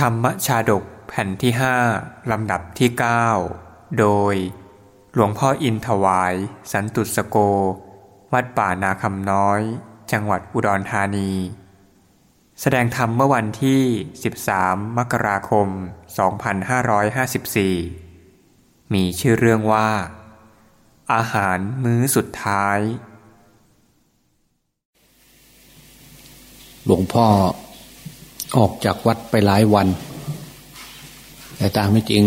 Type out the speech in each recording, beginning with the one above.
ธรรมชาดกแผ่นที่ห้าลำดับที่เก้าโดย หลวงพ่ออินถวาย สันตุสโก วัดป่านาคำน้อย จังหวัดอุดรธานี แสดงธรรมเมื่อวันที่ 13 มกราคม 2554 มีชื่อเรื่องว่า อาหารมื้อสุดท้าย หลวงพ่อ ออกจากวัดไปหลายวัน แต่ตามไม่จริง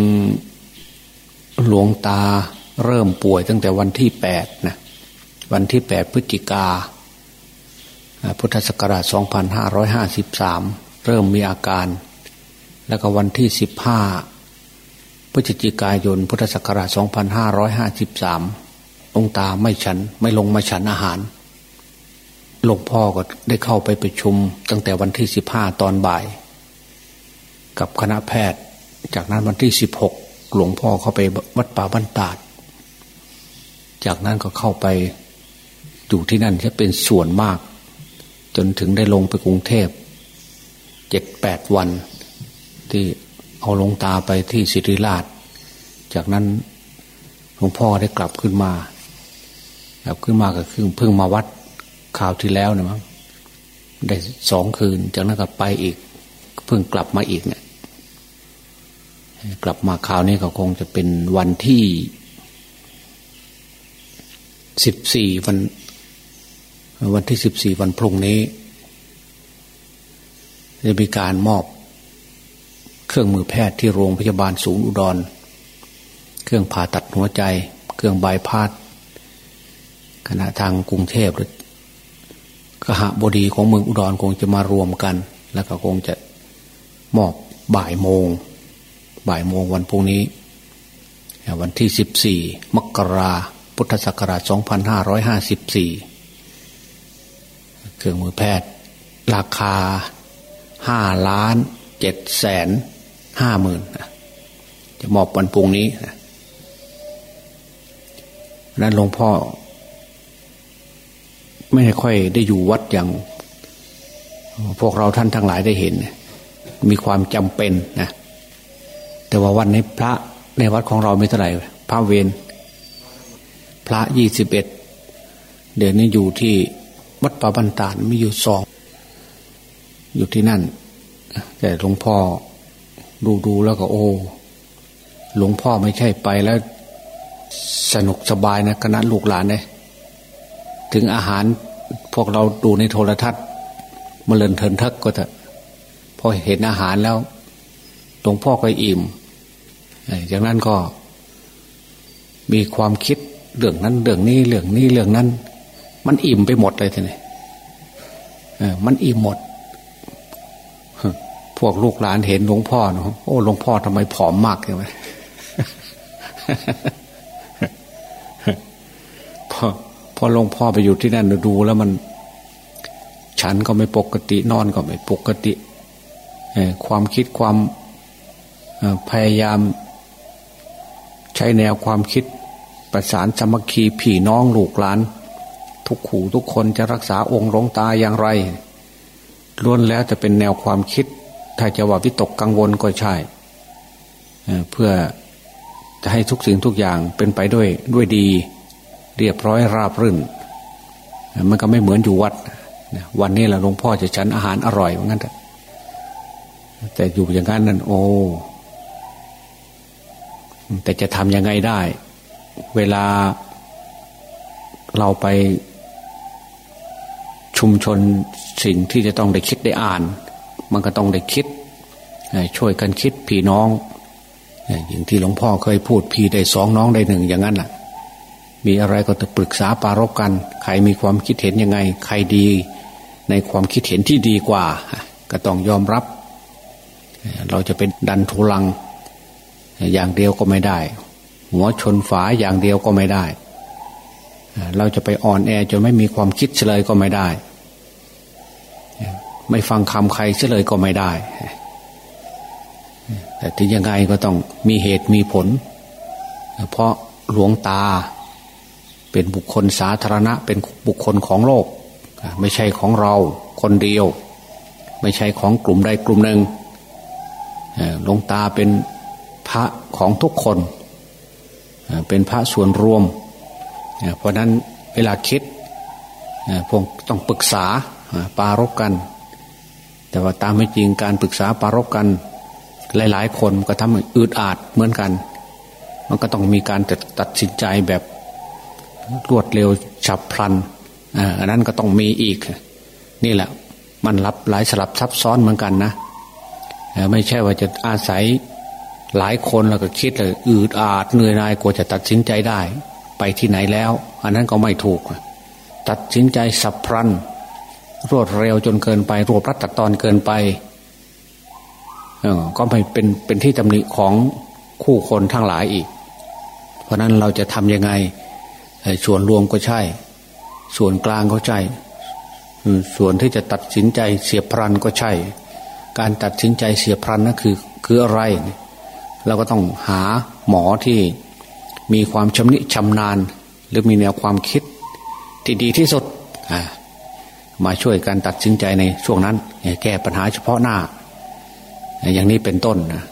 หลวงตาเริ่มป่วยตั้งแต่วันที่แปดนะวันที่แปดพฤศจิกา พุทธศักราช 2553 เริ่มมีอาการ แล้วก็วันที่สิบห้าพฤศจิกายน พุทธศักราช 2553หลวงตาไม่ฉันไม่ลงมาฉันอาหาร หลวงพ่อก็ได้เข้าไปประชุม ตั้งแต่วันที่สิบห้าตอนบ่าย กับคณะแพทย์ จากนั้นวันที่สิบหกหลวงพ่อเข้าไปวัดป่าบ้านตาด จากนั้นก็เข้าไปอยู่ที่นั่นจะเป็นส่วนมาก จนถึงได้ลงไปกรุงเทพเจ็ดแปดวัน ที่เอาลงตาไปที่สิริราช จากนั้นหลวงพ่อได้กลับขึ้นมากลับขึ้นมาก็คือเพิ่งมาวัด ข่าวที่แล้วนะมั้งได้สองคืน จากนั้นก็ไปอีก เพิ่งกลับมาอีกเนี่ยกลับมาข่าวนี้ก็คงจะเป็นวันที่สิบสี่วัน วันที่สิบสี่วันพรุ่งนี้ จะมีการมอบ เครื่องมือแพทย์ที่โรงพยาบาลศูนย์อุดร เครื่องผ่าตัดหัวใจ เครื่องบายพาดขณะทางกรุงเทพหรือ กหบดีของเมืองอุดรคงจะมารวมกัน แล้วก็คงจะมอบบ่ายโมง บ่ายโมงวันพรุ่งนี้ วันที่สิบสี่มกราพุทธศักราชสองพันห้าร้อยห้าสิบสี่เครื่องมือแพทย์ ราคาห้าล้านเจ็ดแสนห้าหมื่นจะมอบวันพรุ่งนี้นั้นหลวงพ่อ ไม่ค่อยได้อยู่วัดอย่าง พวกเราท่านทั้งหลายได้เห็น มีความจำเป็นนะแต่ว่าวันนี้พระในวัดของเราไม่เท่าไหร่พระเวรพระยี่สิบเอ็ดเดี๋ยวนี้อยู่ที่วัดป่าบันตานมีอยู่สองอยู่ที่นั่น แต่หลวงพ่อดูดูแล้วก็โอ้หลวงพ่อไม่ใช่ไปแล้วสนุกสบายนะคณะลูกหลานเนี่ย ถึงอาหารพวกเราดูในโทรทัศน์มเลินเทินทักก็จะพอเห็นอาหารแล้วหลวงพ่อก็อิ่มจากนั้นก็มีความคิดเรื่องนั้น เรื่องนี้เรื่องนี้เรื่องนั้น มันอิ่มไปหมดเลยทีนี้มันอิ่มหมด พวกลูกหลานเห็นหลวงพ่อเนาะโอ้หลวงพ่อทำไมผอมมากใช่ไหมพอ พอหลวงพ่อไปอยู่ที่นั่นดูแล้วมัน ฉันก็ไม่ปกตินอนก็ไม่ปกติความคิดความพยายามใช้แนวความคิดประสานสมัคคีพี่น้องลูกหลาน ทุกขู่ทุกคนจะรักษาองค์หลวงตาอย่างไรล้วนแล้วจะเป็นแนวความคิด ถ้าจะว่าวิตกกังวลก็ใช่เพื่อจะให้ทุกสิ่งทุกอย่างเป็นไปด้วยด้วยดี เรียบร้อยราบรื่น มันก็ไม่เหมือนอยู่วัด วันนี้แหละหลวงพ่อจะฉันอาหารอร่อยเหมือนกันแต่อยู่อย่างนั้นนั่นโอ้แต่จะทำยังไงได้ เวลาเราไปชุมชนสิ่งที่จะต้องได้คิดได้อ่าน มันก็ต้องได้คิด ช่วยกันคิดพี่น้อง อย่างที่หลวงพ่อเคยพูดพี่ได้สองน้องได้หนึ่งอย่างนั้นแหละ มีอะไรก็จะปรึกษาปารบกัน ใครมีความคิดเห็นยังไง ใครดี ในความคิดเห็นที่ดีกว่า ก็ต้องยอมรับ เราจะเป็นดันทุลัง อย่างเดียวก็ไม่ได้ หัวชนฝาอย่างเดียวก็ไม่ได้ เราจะไปอ่อนแอจนไม่มีความคิดเฉลยก็ไม่ได้ ไม่ฟังคำใครเฉลยก็ไม่ได้ แต่ถึงยังไงก็ต้องมีเหตุมีผล เพราะหลวงตา เป็นบุคคลสาธารณะ เป็นบุคคลของโลก ไม่ใช่ของเราคนเดียว ไม่ใช่ของกลุ่มใดกลุ่มหนึ่งหลวงตาเป็นพระของทุกคน เป็นพระส่วนรวม เพราะนั้นเวลาคิดพวกต้องปรึกษาปารบกัน แต่ว่าตามไม่จริงการปรึกษาปารบกัน หลาย ๆ คนก็ทำให้อืดอาดเหมือนกัน มันก็ต้องมีการตัดสินใจแบบ รวดเร็วฉับพลันอันนั้นก็ต้องมีอีก นี่แหละ มันรับหลายสลับซับซ้อนเหมือนกันนะไม่ใช่ว่าจะอาศัยหลายคนแล้วก็คิดเลยอืดอาดเหนื่อยนายกว่าจะตัดสินใจได้ ไปที่ไหนแล้ว อันนั้นก็ไม่ถูก ตัดสินใจสับพลัน รวดเร็วจนเกินไป รวบรัดตัดตอนเกินไปก็ไม่เป็นเป็นที่ตำหนิของคู่คนทั้งหลายอีก เพราะนั้นเราจะทำยังไง ส่วนรวมก็ใช่ ส่วนกลางก็ใช่ ส่วนที่จะตัดสินใจเสียพรันก็ใช่ การตัดสินใจเสียพรันนั่นคือคืออะไร เราก็ต้องหาหมอที่มีความชำนิชำนาญ หรือมีแนวความคิดที่ดีที่สุดมาช่วยการตัดสินใจในช่วงนั้น แก้ปัญหาเฉพาะหน้า อย่างนี้เป็นต้นนะ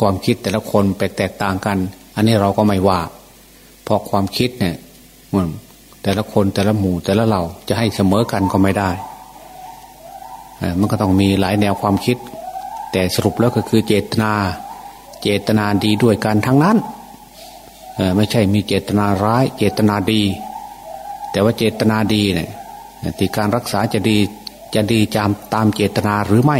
ความคิดแต่ละคนไปแตกต่างกัน อันนี้เราก็ไม่ว่า ราะความคิดเนี่ยแต่ละคนแต่ละหมู่แต่ละเราจะให้เสมอกันก็ไม่ได้มันก็ต้องมีหลายแนวความคิด แต่สรุปแล้วก็คือเจตนา เจตนาดีด้วยกันทั้งนั้นไม่ใช่มีเจตนาร้าย เจตนาดี แต่ว่าเจตนาดีเนี่ยที่การรักษาจะดีจะดีจามตามเจตนาหรือไม่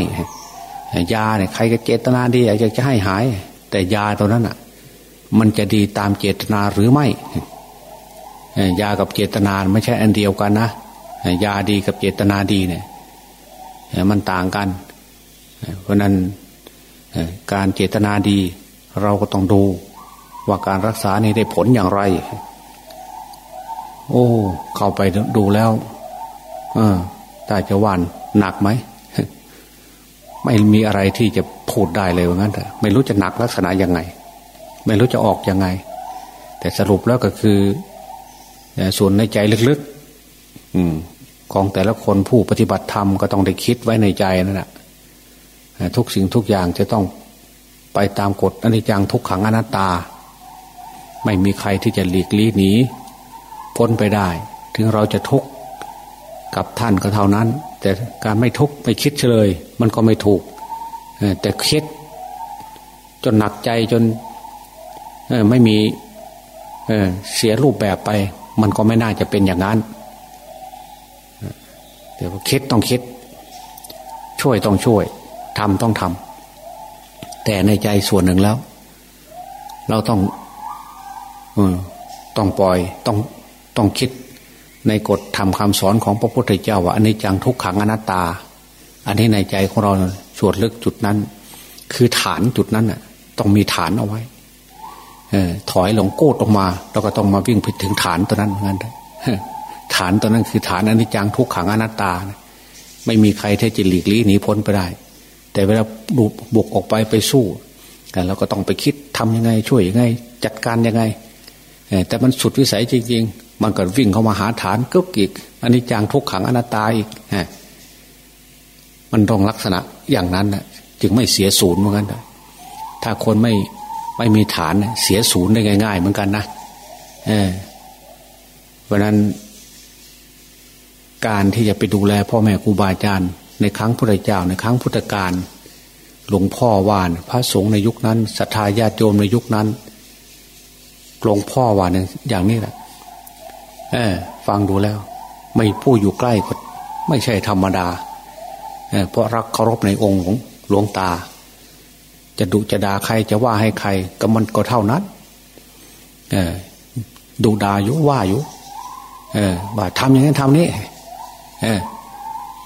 ยาเนี่ยใครก็เจตนาดีอยากจะให้หาย แต่ยาตัวนั้นอะ มันจะดีตามเจตนาหรือไม่ ยากับเจตนาไม่ใช่อันเดียวกันนะยาดีกับเจตนาดีเนี่ยมันต่างกัน เพราะนั้นการเจตนาดี เราก็ต้องดูว่าการรักษานี่ได้ผลอย่างไร โอ้ เข้าไปดูแล้ว เออแต่จะวานหนักไหม ไม่มีอะไรที่จะพูดได้เลยว่างั้นแต่ไม่รู้จะหนักลักษณะยังไง ไม่รู้จะออกยังไง แต่สรุปแล้วก็คือส่วนในใจลึกๆของแต่ละคนผู้ปฏิบัติธรรมก็ต้องได้คิดไว้ในใจนั่นแหละทุกสิ่งทุกอย่างจะต้องไปตามกฎอนิจจังทุกขังอนัตตา ไม่มีใครที่จะหลีกลี่หนีพ้นไปได้ ถึงเราจะทุกข์กับท่านก็เท่านั้น แต่การไม่ทุกข์ไม่คิดเฉลย มันก็ไม่ถูกแต่คิด จนหนักใจจน ไม่มีเสียรูปแบบไป มันก็ไม่น่าจะเป็นอย่างนั้นเดี๋ยวคิดต้องคิด ช่วยต้องช่วยทำต้องทำแต่ในใจส่วนหนึ่งแล้ว เราต้องอต้องปล่อยต้องต้องคิดในกฎทำคำสอนของพระพุทธเจ้าว่าอันนี้จังทุกขังอนัตตา อันนี้ในใจของเราสวดลึกจุดนั้น คือฐานจุดนั้นน่ะ ต้องมีฐานเอาไว้ ถอยหลงโกดออกมา เราก็ต้องมาวิ่งไปถึงฐานตัวนั้นเหมือนกันฐานตัวนั้นคือฐานอนิจจังทุกขังอนัตตา ไม่มีใครที่จะหลีกลี่หนีพ้นไปได้ แต่เวลาบุกบุกออกไปไปสู้กันเราก็ต้องไปคิดทํำยังไง ช่วยยังไง จัดการยังไงแต่มันสุดวิสัยจริง ๆ มันก็วิ่งเข้ามาหาฐานก็อีกอันนี้จางทุกขังอนัตตาอีกฮะมันต้องลักษณะอย่างนั้นนะจึงไม่เสียศูนย์เหมือนกันถ้าคนไม่ ไม่มีฐานเสียศูนย์ได้ง่าย ๆ เหมือนกันนะเออเพราะนั้น การที่จะไปดูแล พ่อแม่ครูบาอาจารย์ในครั้งพุทธเจ้าในครั้งพุทธกาลหลวงพ่อวาน พระสงฆ์ในยุคนั้นศรัทธาญาติโยมในยุคนั้นหลวงพ่อวานอย่างนี้แหละเออ ฟังดูแล้ว ไม่ผู้อยู่ใกล้ก็ไม่ใช่ธรรมดาเเพราะรักเคารพในองค์ของหลวงตา จะดุจะด่าใครจะว่าให้ใคร ก็มันก็เท่านั้นเออดูด่าอยู่ว่าอยู่เออว่าทำอย่างนั้นทำนี้เออ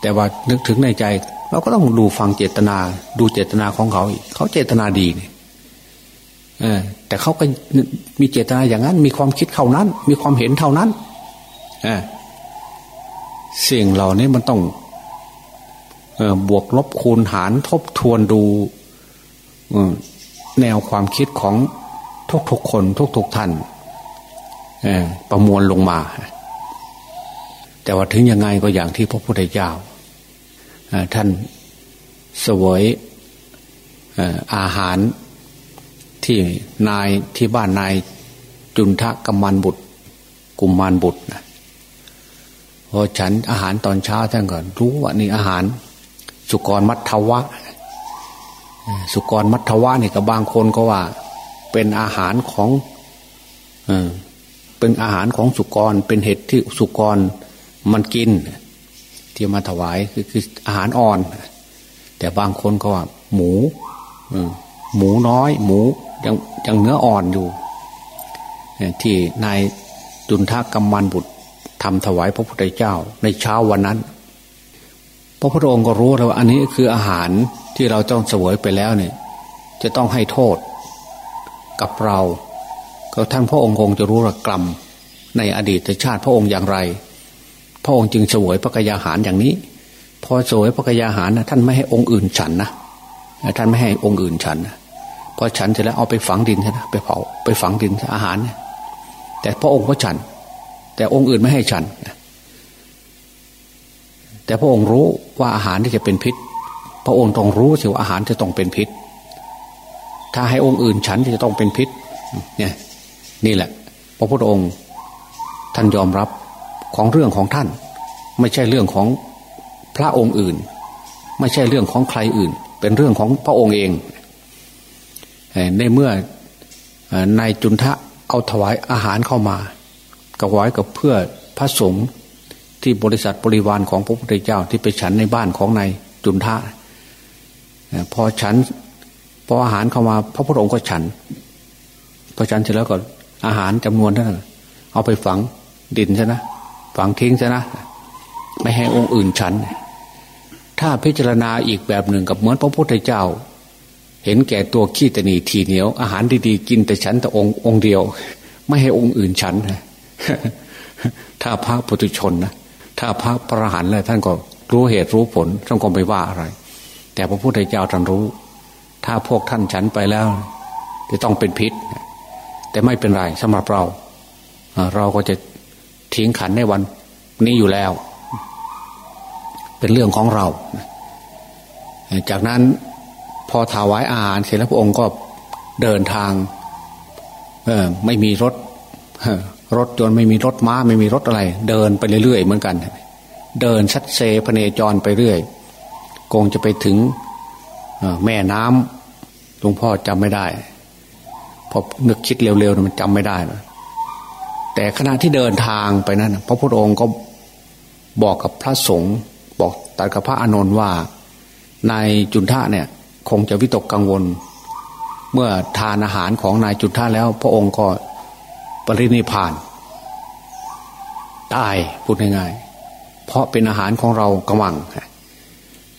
แต่ว่านึกถึงในใจ เราก็ต้องดูฟังเจตนา ดูเจตนาของเขาเขาเจตนาดีเนี่ยแต่เขาก็มีเจตนาอย่างนั้น มีความคิดเท่านั้น มีความเห็นเท่านั้นเสิ่งเหล่านี้มันต้องบวกลบคูณหารทบทวนดู แนวความคิดของทุกๆคนทุกๆท่านประมวลลงมา แต่ว่าถึงยังไงก็อย่างที่พระพุทธเจ้าท่านสวยอาหารที่นายที่บ้านนายจุนทะกำมันบุตร กุมมานบุตรนะพอฉันอาหารตอนเช้าท่านก็รู้ว่านี่อาหาร สุกรมัทวะ สุกรมัทวะนี่ยกับบางคนก็ว่า เป็นอาหารของเป็นอาหารของสุกร เป็นเห็ดที่สุกรมันกิน ที่มาถวายคือคืออาหารอ่อน แต่บางคนก็ว่า หมูหมูน้อย หมูยังยังเนื้ออ่อนอยู่ที่นายจุนทากำมันบุตรทำถวายพระพุทธเจ้าในเช้าวันนั้น พระพุทธองค์ก็รู้แล้วว่าอันนี้คืออาหาร ที่เราต้องเสวยไปแล้วเนี่ย จะต้องให้โทษ กับเรา ก็ท่านพระองค์คงจะรู้ระกรรม ในอดีตชาติพระองค์อย่างไร พระองค์จึงเสวยพระกยาหารอย่างนี้ พอเสวยพระกยาหารนะท่านไม่ให้องค์อื่นฉันนะท่านไม่ให้องค์อื่นฉันนะพอฉันเสร็จแล้วเอาไปฝังดินใช่ไหมไปเผาไปฝังดินอาหารเนี่ยแต่พระองค์ก็ฉัน แต่องค์อื่นไม่ให้ฉันแต่พระองค์รู้ว่าอาหารที่จะเป็นพิษ พระองค์ต้องรู้สิว่าอาหารจะต้องเป็นพิษ ถ้าให้องค์อื่นฉันจะต้องเป็นพิษ เนี่ย นี่แหละ พระพุทธองค์ท่านยอมรับของเรื่องของท่าน ไม่ใช่เรื่องของพระองค์อื่น ไม่ใช่เรื่องของใครอื่น เป็นเรื่องของพระองค์เองในเมื่อนายจุนทะเอาถวายอาหารเข้ามากับไว้กับเพื่อพระสงฆ์ที่บริษัทบริวารของพระพุทธเจ้าที่ไปฉันในบ้านของนายจุนทะ พอฉันพออาหารเข้ามาพระพุทธองค์ก็ฉันพอฉันเสร็จแล้วก็อาหารจำนวนเท่านั้นเอาไปฝังดินใช่นะฝังทิ้งใช่นะไม่ให้องค์อื่นฉัน ถ้าพิจารณาอีกแบบหนึ่งกับเหมือนพระพุทธเจ้า เห็นแก่ตัวขี้ตนีทีเหนียว อาหารดีๆกินแต่ฉันแต่องค์องเดียว ไม่ให้องค์อื่นฉันถ้าพระปุถุชนนะถ้าพระประหารเลยท่านก็รู้เหตุรู้ผลท่านก็ไม่ว่าอะไร แต่พระพุทธเจ้าท่านรู้ ถ้าพวกท่านฉันไปแล้ว จะต้องเป็นพิษ แต่ไม่เป็นไรสำหรับเรา เราก็จะทิ้งขันในวันนี้อยู่แล้ว เป็นเรื่องของเรา จากนั้นพอถาวายอาหารเสร็จแล้วพระองค์ก็เดินทางไม่มีรถรถจนไม่มีรถม้าไม่มีรถอะไร เดินไปเรื่อยๆเหมือนกัน เดินชัดเซพเนจรไปเรื่อย คงจะไปถึงแม่น้ำหลวงพ่อจำไม่ได้พอนึกคิดเร็วๆมันจำไม่ได้แต่ขณะที่เดินทางไปนั้นพระพุทธองค์ก็บอกกับพระสงฆ์บอกตัดกับพระอานนท์ว่านายจุนทะเนี่ยคงจะวิตกกังวล เมื่อทานอาหารของนายจุดท่าแล้ว พระองค์ก็ปรินิพานตายพูดง่ายๆเพราะเป็นอาหารของเรากำวัง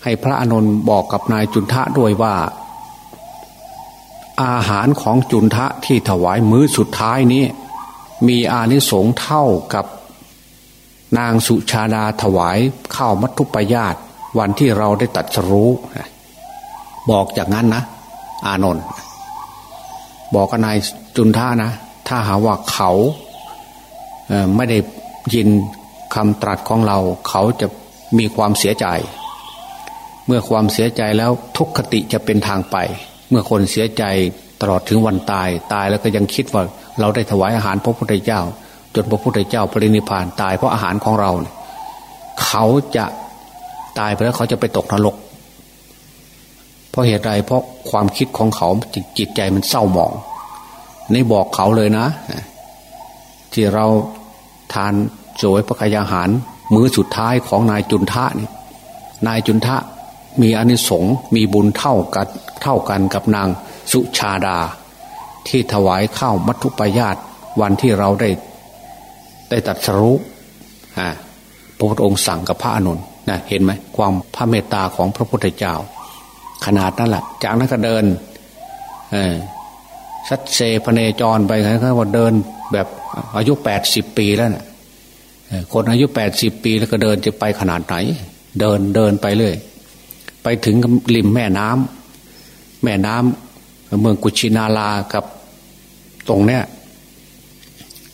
ให้พระอนุนบอกกับนายจุนทะด้วยว่า อาหารของจุนทะที่ถวายมื้อสุดท้ายนี้ มีอานิสงส์เท่ากับ นางสุชาดาถวายข้าวมัทุปยาตวันที่เราได้ตัดสรู้ บอกจากนั้นนะ อานนท์บอกกับนายจุนท่านะ ถ้าหาว่าเขาไม่ได้ยินคำตรัสของเรา เขาจะมีความเสียใจ เมื่อความเสียใจแล้วทุกขติจะเป็นทางไป เมื่อคนเสียใจตลอดถึงวันตายตายแล้วก็ยังคิดว่า เราได้ถวายอาหารพระพุทธเจ้า จนพระพุทธเจ้าปรินิพานตายเพราะอาหารของเราเขาจะตายไปแล้วเขาจะไปตกนรก เพราะเหตุใดเพราะความคิดของเขาจิตใจมันเศร้าหมองนี่บอกเขาเลยนะ ที่เราทานโจยพระกายอาหาร มื้อสุดท้ายของนายจุนทะนี่นายจุนทะ มีอนิสงส์มีบุญเท่ากันเท่ากันกับนางสุชาดา ที่ถวายข้าวมัทุปยาตวันที่เราได้ได้ตัดสรุพระพุทธองค์สั่งกับพระอนุนนะเห็นไหมความพระเมตตาของพระพุทธเจ้า ขนาดนั้นแหละจากนั้นก็เดินชัดเซพเนจรไปครับว่าเดินแบบอายุแปดสิบปีแล้วนะ่ะคนอายุแปดสิบปีแล้วก็เดินจะไปขนาดไหน เดินเดินไปเลย ไปถึงริมแม่น้ำแม่น้ำเมืองกุชินาลากับตรงเนี้ย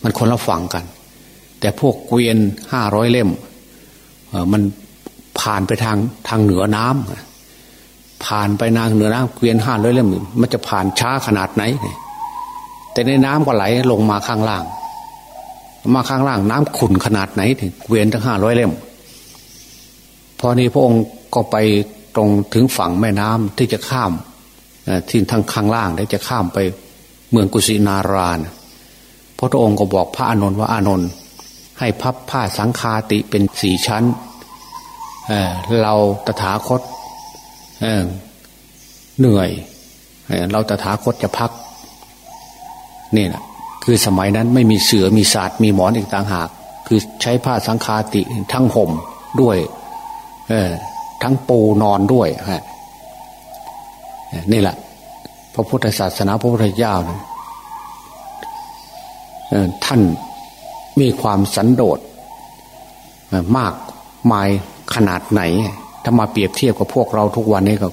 มันคนละฝั่งกัน แต่พวกเกวียนห้าร้อยเล่มมันผ่านไปทางทางเหนือน้ำผ่านไปนางเหนือน้ำเกวียนห้าร้อยเล่ม มันจะผ่านช้าขนาดไหน แต่ในน้ำก็ไหลลงมาข้างล่าง มาข้างล่างน้ำขุ่นขนาดไหนเกวียนทั้งห้าร้อยเล่มพอนี้พระองค์ก็ไป ตรงถึงฝั่งแม่น้ำที่จะข้ามที่ทางข้างล่างได้จะข้ามไปเมืองกุสินารานพระองค์ก็บอกพระอานนท์ว่าอานนท์ให้พับผ้าสังคาติเป็นสี่ชั้นเเราตถาคตเเหนื่อยเราตถาคตจะพักนี่แหละคือสมัยนั้นไม่มีเสือมีศาสตร์มีหมอนอีกต่างหาก คือใช้ผ้าสังคาติทั้งห่มด้วย ทั้งปูนอนด้วยฮะนี่แหละ พระพุทธศาสนาพระพุทธเจ้านะท่านมีความสันโดษมากมายขนาดไหน ถ้ามาเปรียบเทียบกับพวกเราทุกวันนี้ก็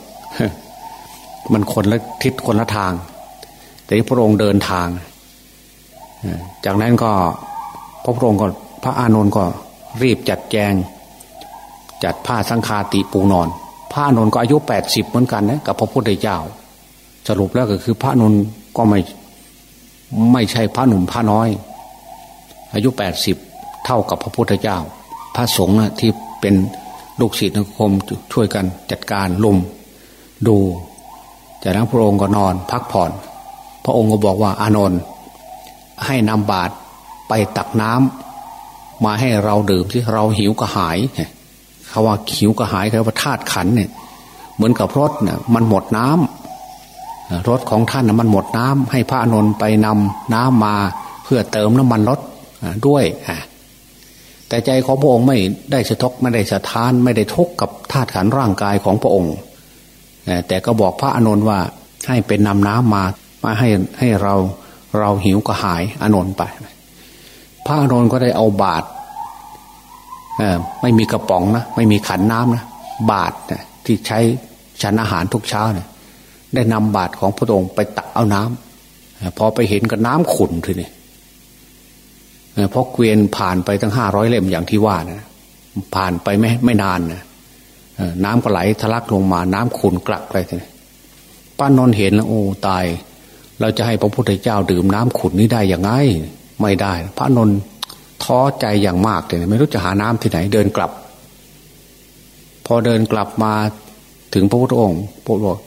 มันคนละทิศคนละทาง แต่ที่พระองค์เดินทาง จากนั้นก็พระพุทธองค์ก็พระอานนท์ก็รีบจัดแจง จัดผ้าสังคาติปูนอน พระอานนท์ก็อายุแปดสิบเหมือนกันนะกับพระพุทธเจ้า สรุปแล้วก็คือพระอานนท์ก็ไม่ไม่ใช่พระหนุ่มพระน้อย อายุแปดสิบเท่ากับพระพุทธเจ้า พระสงฆ์ที่เป็นลูกศิษย์นักคมช่วยกันจัดการลุมดูจากนั้นพระองค์ก็นอนพักผ่อน พระองค์ก็บอกว่าอานนท์ให้นำบาตรไปตักน้ำมาให้เราดื่มที่เราหิวกระหาย คาว่าหิวกระหายคือว่าธาตุขันเนี่ยเหมือนกับรถเนี่ยมันหมดน้ำรถของท่านนะมันหมดน้ำให้พระอานนท์ไปนำน้ำมาเพื่อเติมน้ำมันรถด้วยแต่ใจของพระองค์ไม่ได้สะทกไม่ได้สะท้านไม่ได้ทุกกับธาตุขันร่างกายของพระองค์แต่ก็บอกพระอนนท์ว่าให้เป็นนำน้ำมามาให้ให้เราเราหิวก็หายอานนท์ไป พระอนนท์ก็ได้เอาบาตร ไม่มีกระป๋องนะไม่มีขันน้ำนะบาตรที่ใช้ฉันอาหารทุกเช้าเนี่ยได้นำบาตรของพระองค์ไปตักเอาน้ำพอไปเห็นกับน้ำขุ่นทีนี่เพราะเกวียนผ่านไปตั้งห้าร้อยเล่มอย่างที่ว่านะผ่านไปไม่ไม่นานนะน้ำก็ไหลทะลักลงมาน้ำขุนกลักอะไรทีป้านนเห็นแล้วโอ้ตาย เราจะให้พระพุทธเจ้าดื่มน้ำขุนนี้ได้อย่างไง ไม่ได้ พระนน ท้อใจอย่างมากเลยไม่รู้จะหาน้ำที่ไหน เดินกลับ พอเดินกลับมาถึงพระพุทธองค์พระบอก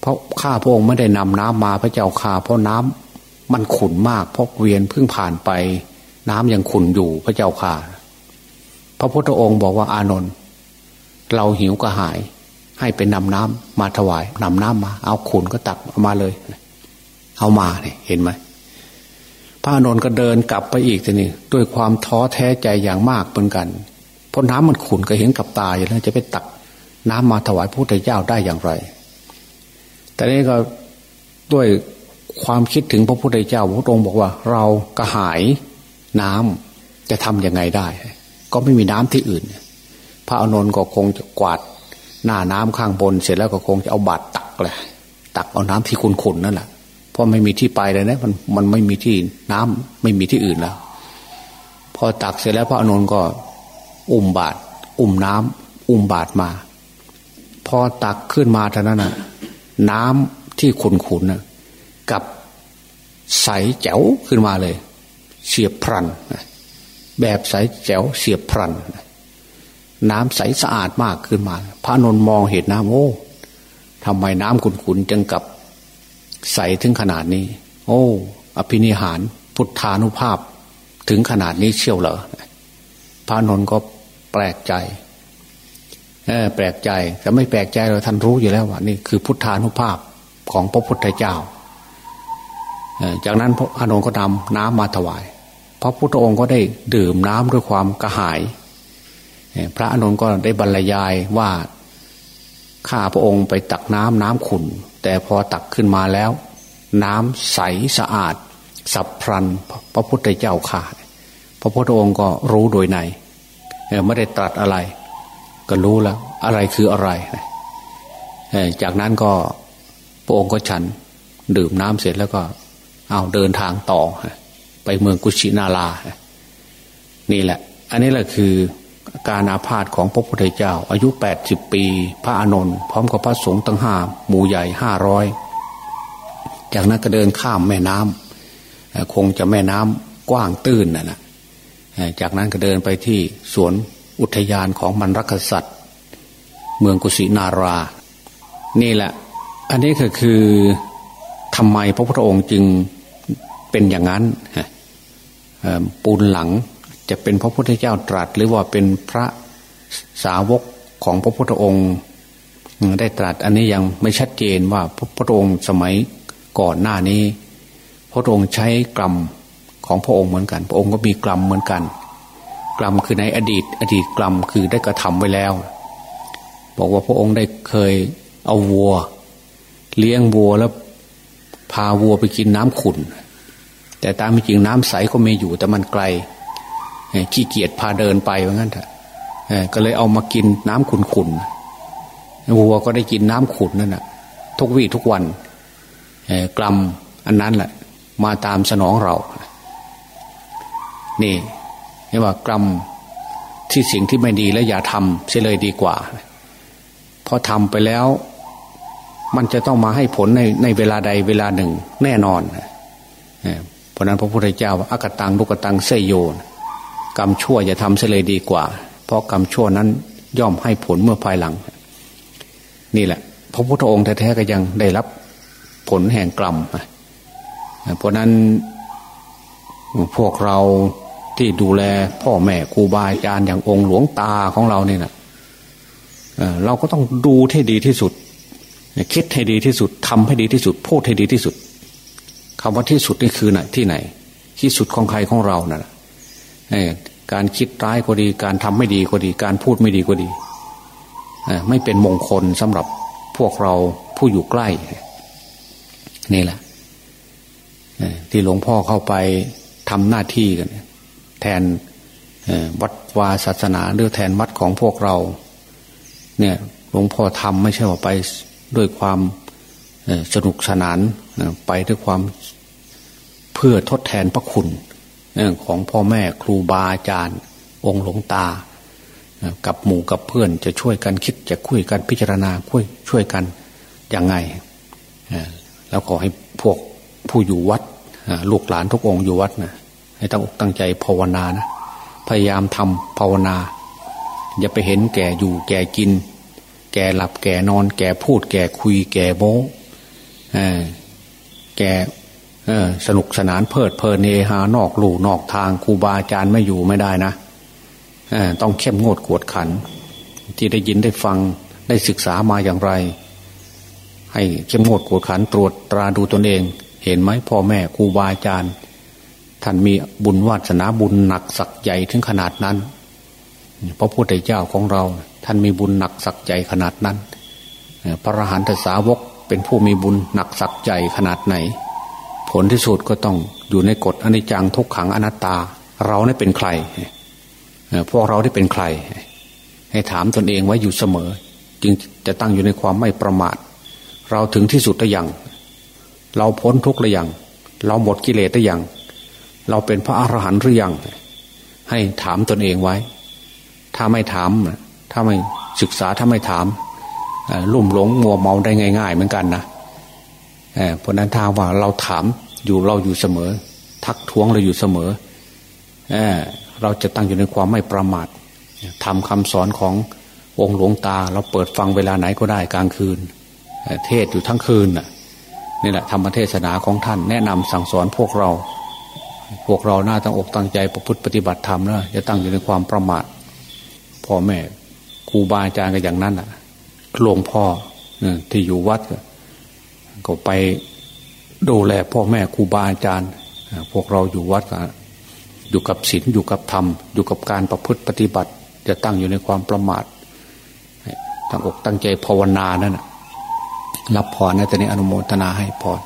เพราะข้าพระองค์ไม่ได้นำน้ำมาพระเจ้าข่าเพราะน้ำมันขุนมากเพราะเวียนเพิ่งผ่านไป น้ำยังขุนอยู่พระเจ้าข่าพระพุทธองค์บอกว่าอานนท์เราหิวก็หาย ให้ไปนำน้ำมาถวายนำน้ำมา เอาขุนก็ตักมาเลย เอามาเนี่ยเห็นไหม พระนนท์ก็เดินกลับไปอีกทีนี่ด้วยความท้อแท้ใจอย่างมากเหมือนกันเพราะน้ำมันขุ่นก็เห็นกับตาอยู่แล้วจะไปตักน้ำมาถวายพระพุทธเจ้าได้อย่างไร แต่นี้ก็ด้วยความคิดถึงพระพุทธเจ้าพระองค์บอกว่า เรากระหายน้ำจะทํำยังไงได้ ก็ไม่มีน้ำที่อื่น พระอานนท์ก็คงจะกวาดหน้าน้ำข้างบน เสร็จแล้วก็คงจะเอาบาดตักเลยตักเอาน้ำที่ขุนๆนั่นแหละ ราะไม่มีที่ไปเลยนะมันมันไม่มีที่น้ำไม่มีที่อื่นแล้ว พอตักเสร็จแล้วพระอานนก็อุ้มบาดอุ้มน้ำอุ้มบาดมา พอตักขึ้นมาเท่านั้นนะน้ำที่ขุนๆนะกับใสแจ๋วขึ้นมาเลย เสียบพรันแบบใสแจ๋วเสียบพรันน้ำใสสะอาดมากขึ้นมา พระนนมองเห็นน้ำโอ้ทำไมน้ำขุนๆจังกับ ใส่ถึงขนาดนี้ โอ้ อภินิหาร พุทธานุภาพ ถึงขนาดนี้เชี่ยวเหรอพระนนก็แปลกใจแปลกใจแต่ไม่แปลกใจเราท่านรู้อยู่แล้วว่านี่คือพุทธานุภาพของพระพุทธเจ้าจากนั้นพระอานนท์ก็นำน้ำมาถวายพระพุทธองค์ก็ได้ดื่มน้ำด้วยความกระหาย พระอนุนก็ได้บรรยายว่าข้าพระองค์ไปตักน้ำน้ำขุน แต่พอตักขึ้นมาแล้ว น้ำใสสะอาด สับพรันพระพุทธเจ้าข่าพระพุทธองค์ก็รู้โดยในไม่ได้ตรัสอะไร ก็รู้แล้ว อะไรคืออะไรจากนั้นก็พระองค์ก็ฉันดื่มน้ำเสร็จแล้วก็เอาเดินทางต่อ ไปเมืองกุชินาลานี่แหละ อันนี้แหละคือ การอาพาธของพระพุทธเจ้า อายุแปดสิบปี พระอานนท์พร้อมกับพระสงฆ์ตั้งห้าหมู่ใหญ่ห้าร้อยจากนั้นก็เดินข้ามแม่น้ำคงจะแม่น้ำกว้างตื้นนะนะจากนั้นก็เดินไปที่สวนอุทยานของมันรักษัตริย์ เมืองกุสินารา นี่แหละ อันนี้ก็คือทำไมพระพุทธองค์จึงเป็นอย่างนั้นปูนหลัง จะเป็นพระพุทธเจ้าตรัส หรือว่าเป็นพระสาวกของพระพุทธองค์ ได้ตรัสอันนี้ยังไม่ชัดเจนว่าพระพุทธองค์สมัยก่อนหน้านี้ พระองค์ใช้กรรมของพระองค์เหมือนกัน พระองค์ก็มีกรรมเหมือนกัน กรรมคือในอดีต อดีตกรรมคือได้กระทำไว้แล้ว บอกว่าพระองค์ได้เคยเอาวัว เลี้ยงวัวแล้วพาวัวไปกินน้ำขุ่นแต่ตามจริงน้ำใสก็มีอยู่แต่มันไกล ขี้เกียจพาเดินไปว่างั้นเถอะก็เลยเอามากินน้ำขุ่นๆวัวก็ได้กินน้ำขุนนั่นแหะทุกวี่ทุกวันกลัมอันนั้นแหละ มาตามสนองเรา นี่เรียกว่ากลัมที่สิ่งที่ไม่ดีแล้วอย่าทำเสียเลยดีกว่าพอทำไปแล้ว มันจะต้องมาให้ผลในในเวลาใดเวลาหนึ่ง แน่นอนเพราะนั้นพระพุทธเจ้าอากตังลุกตังเสยโยน กรรมชั่วอย่าทำเสียเลยดีกว่า เพราะกรรมชั่วนั้นย่อมให้ผลเมื่อภายหลัง นี่แหละ พระพุทธองค์แท้ๆก็ยังได้รับผลแห่งกรรมเพราะนั้นพวกเราที่ดูแลพ่อแม่ครูบาอาจารย์อย่างองค์หลวงตาของเราเนี่ยนะเราก็ต้องดูให้ดีที่สุด คิดให้ดีที่สุดทำให้ดีที่สุด พูดให้ดีที่สุดคำว่าที่สุดนี่คือไหนที่ไหน ที่สุดของใครของเรานะ่ะ การคิดร้ายก็ดี การทำไม่ดีก็ดี การพูดไม่ดีก็ดีไม่เป็นมงคลสำหรับพวกเราผู้อยู่ใกล้ นี่แหละที่หลวงพ่อเข้าไปทำหน้าที่กัน แทนวัดวาศาสนาหรือแทนวัดของพวกเรา เนี่ยหลวงพ่อทำไม่ใช่ว่าไปด้วยความสนุกสนานไปด้วยความเพื่อทดแทนพระคุณ ของพ่อแม่ครูบาอาจารย์ องค์หลวงตา กับหมู่กับเพื่อนจะช่วยกันคิดจะคุยกันพิจารณาคุยช่วยกันยังไง แล้วขอให้พวกผู้อยู่วัดลูกหลานทุกองค์อยู่วัดนะให้ตั้งอกตั้งใจภาวนานะพยายามทำภาวนา อย่าไปเห็นแก่อยู่แก่กิน แก่หลับแก่นอน แก่พูด แก่คุย แก่โม้แก่ สนุกสนานเพลิดเพลินเนหานอกลู่นอกทางครูบาอาจารย์ไม่อยู่ไม่ได้นะต้องเข้มงวดกวดขัน ที่ได้ยินได้ฟังได้ศึกษามาอย่างไร ให้เข้มงวดกวดขันตรวจตราดูตนเอง เห็นไหมพ่อแม่ครูบาอาจารย์ท่านมีบุญวาสนาบุญหนักสักใหญ่ถึงขนาดนั้นพระพุทธเจ้าของเรา ท่านมีบุญหนักสักใหญ่ขนาดนั้น พระอรหันตสาวกเป็นผู้มีบุญหนักสักใหญ่ขนาดไหน ผลที่สุดก็ต้องอยู่ในกฎอนิจจังทุกขังอนัตตา เราได้เป็นใครพวกเราได้เป็นใคร ให้ถามตนเองไว้อยู่เสมอ จึงจะตั้งอยู่ในความไม่ประมาท เราถึงที่สุดหรือยังเราพ้นทุกข์หรือยังเราหมดกิเลสหรือยังเราเป็นพระอรหันต์หรือยังให้ถามตนเองไว้ ถ้าไม่ถาม ถ้าไม่ศึกษาถ้าไม่ถามลุ่มหลงมัวเมาได้ง่าย ๆ เหมือนกันนะ เพราะนั้นถ้าว่าเราถามอยู่เราอยู่เสมอ ทักท้วงเราอยู่เสมอเเราจะตั้งอยู่ในความไม่ประมาททำคำสอนขององค์หลวงตา เราเปิดฟังเวลาไหนก็ได้กลางคืน เทศอยู่ทั้งคืนนี่แหละธรรมเทศนาของท่าน แนะนำสั่งสอนพวกเรา พวกเราหน้าตั้งอกตั้งใจประพฤติปฏิบัติธรรมนะจะตั้งอยู่ในความประมาทพ่อแม่ครูบาอาจารย์ก็อย่างนั้นอะหลวงพ่อที่อยู่วัด ก็ไปดูแลพ่อแม่ครูบาอาจารย์พวกเราอยู่วัดอยู่กับศีลอยู่กับธรรม อยู่กับการประพฤติปฏิบัติ จะตั้งอยู่ในความประมาทตั้งอกตั้งใจภาวนานั่นรับพรในตอนนี้อนุโมทนาให้พร